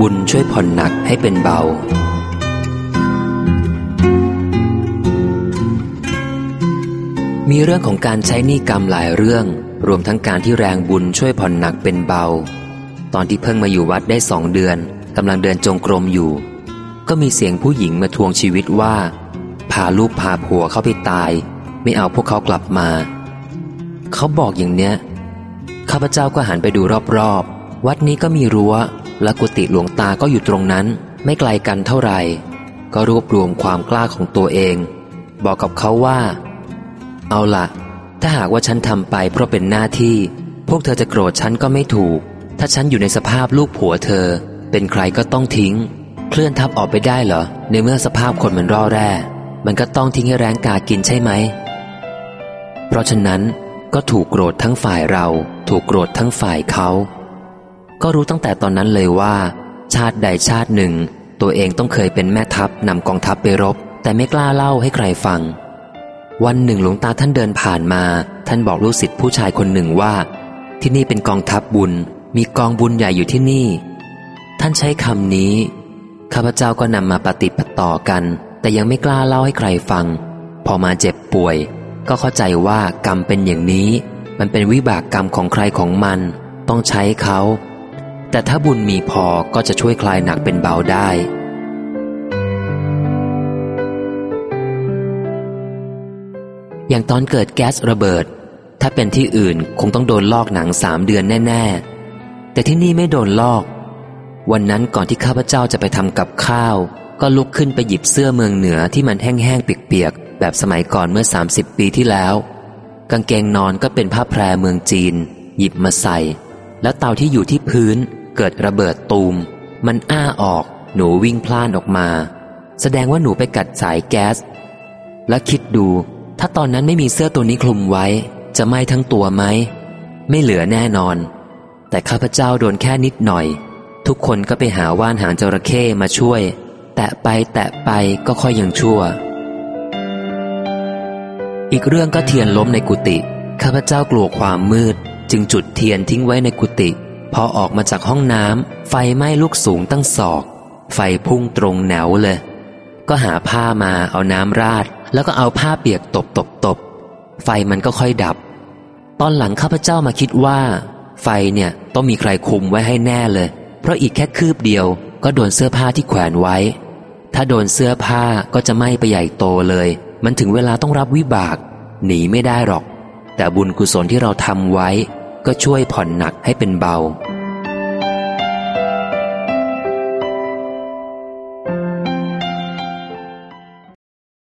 บุญช่วยผ่อนหนักให้เป็นเบา มีเรื่องของการใช้หนี้กรรมหลายเรื่อง รวมทั้งการที่แรงบุญช่วยผ่อนหนักเป็นเบา ตอนที่เพิ่งมาอยู่วัดได้สองเดือนกำลังเดินจงกรมอยู่ ก็มีเสียงผู้หญิงมาทวงชีวิตว่า พาลูกพาผัวเข้าไปตาย ไม่เอาพวกเขากลับมา เขาบอกอย่างเนี้ยข้าพเจ้าก็หันไปดูรอบๆ วัดนี้ก็มีรั้ว และกุฏิหลวงตาก็อยู่ตรงนั้น ไม่ไกลกันเท่าไหร่ ก็รวบรวมความกล้าของตัวเอง บอกกับเขาว่า เอาละถ้าหากว่าฉันทำไปเพราะเป็นหน้าที่ พวกเธอจะโกรธฉันก็ไม่ถูก ถ้าฉันอยู่ในสภาพลูกผัวเธอ เป็นใครก็ต้องทิ้ง เคลื่อนทับออกไปได้เหรอ ในเมื่อสภาพคนมันร่อแร่ มันก็ต้องทิ้งให้แรงกากินใช่ไหม เพราะฉะนั้นก็ถูกโกรธทั้งฝ่ายเรา ถูกโกรธทั้งฝ่ายเขา ก็รู้ตั้งแต่ตอนนั้นเลยว่า ชาติใดชาติหนึ่ง ตัวเองต้องเคยเป็นแม่ทัพนำกองทัพไปรบ แต่ไม่กล้าเล่าให้ใครฟัง วันหนึ่งหลวงตาท่านเดินผ่านมา ท่านบอกลูกศิษย์ผู้ชายคนหนึ่งว่า ที่นี่เป็นกองทัพบุญ มีกองบุญใหญ่อยู่ที่นี่ ท่านใช้คำนี้ข้าพเจ้าก็นำมาปฏิปต่อกัน แต่ยังไม่กล้าเล่าให้ใครฟัง พอมาเจ็บป่วย ก็เข้าใจว่ากรรมเป็นอย่างนี้ มันเป็นวิบากกรรมของใครของมัน ต้องใช้เขา แต่ถ้าบุญมีพอก็จะช่วยคลายหนักเป็นเบาได้ อย่างตอนเกิดแก๊สระเบิด ถ้าเป็นที่อื่นคงต้องโดนลอกหนังสามเดือนแน่ ๆ แต่ที่นี่ไม่โดนลอก วันนั้นก่อนที่ข้าพเจ้าจะไปทำกับข้าว ก็ลุกขึ้นไปหยิบเสื้อเมืองเหนือที่มันแห้งๆเปียกๆแบบสมัยก่อนเมื่อ 30 ปีที่แล้ว กางเกงนอนก็เป็นผ้าแพรเมืองจีน หยิบมาใส่แล้วเตาที่อยู่ที่พื้น เกิดระเบิดตูม มันอ้าออก หนูวิ่งพล่านออกมา แสดงว่าหนูไปกัดสายแก๊ส และคิดดู ถ้าตอนนั้นไม่มีเสื้อตัวนี้คลุมไว้ จะไหม้ทั้งตัวไหม ไม่เหลือแน่นอน แต่ข้าพเจ้าโดนแค่นิดหน่อย ทุกคนก็ไปหาว่านหางจระเข้มาช่วย แตะไปแตะไปก็ค่อยยังชั่ว อีกเรื่องก็เทียนล้มในกุฏิข้าพเจ้ากลัวความมืด จึงจุดเทียนทิ้งไว้ในกุฏิ พอออกมาจากห้องน้ำไฟไหม้ลุกสูงตั้งศอก ไฟพุ่งตรงแนวเลย ก็หาผ้ามาเอาน้ำราด แล้วก็เอาผ้าเปียกตบตบตบไฟมันก็ค่อยดับ ตอนหลังข้าพเจ้ามาคิดว่า ไฟเนี่ยต้องมีใครคุมไว้ให้แน่เลย เพราะอีกแค่คืบเดียว ก็โดนเสื้อผ้าที่แขวนไว้ ถ้าโดนเสื้อผ้าก็จะไหม้ไปใหญ่โตเลย มันถึงเวลาต้องรับวิบาก หนีไม่ได้หรอก แต่บุญกุศลที่เราทำไว้ ก็ช่วยผ่อนหนักให้เป็นเบา